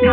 Thank you.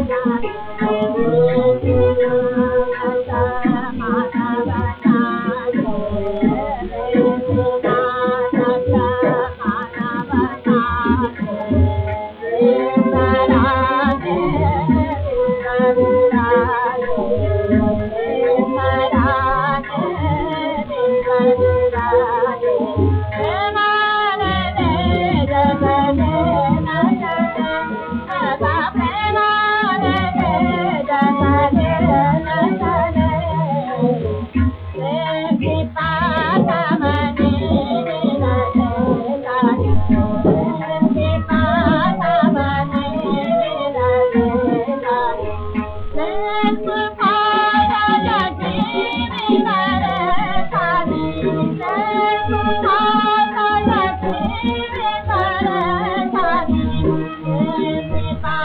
कृपा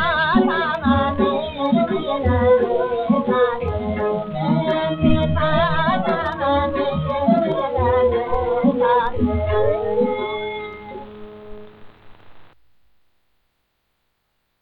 न कृपा न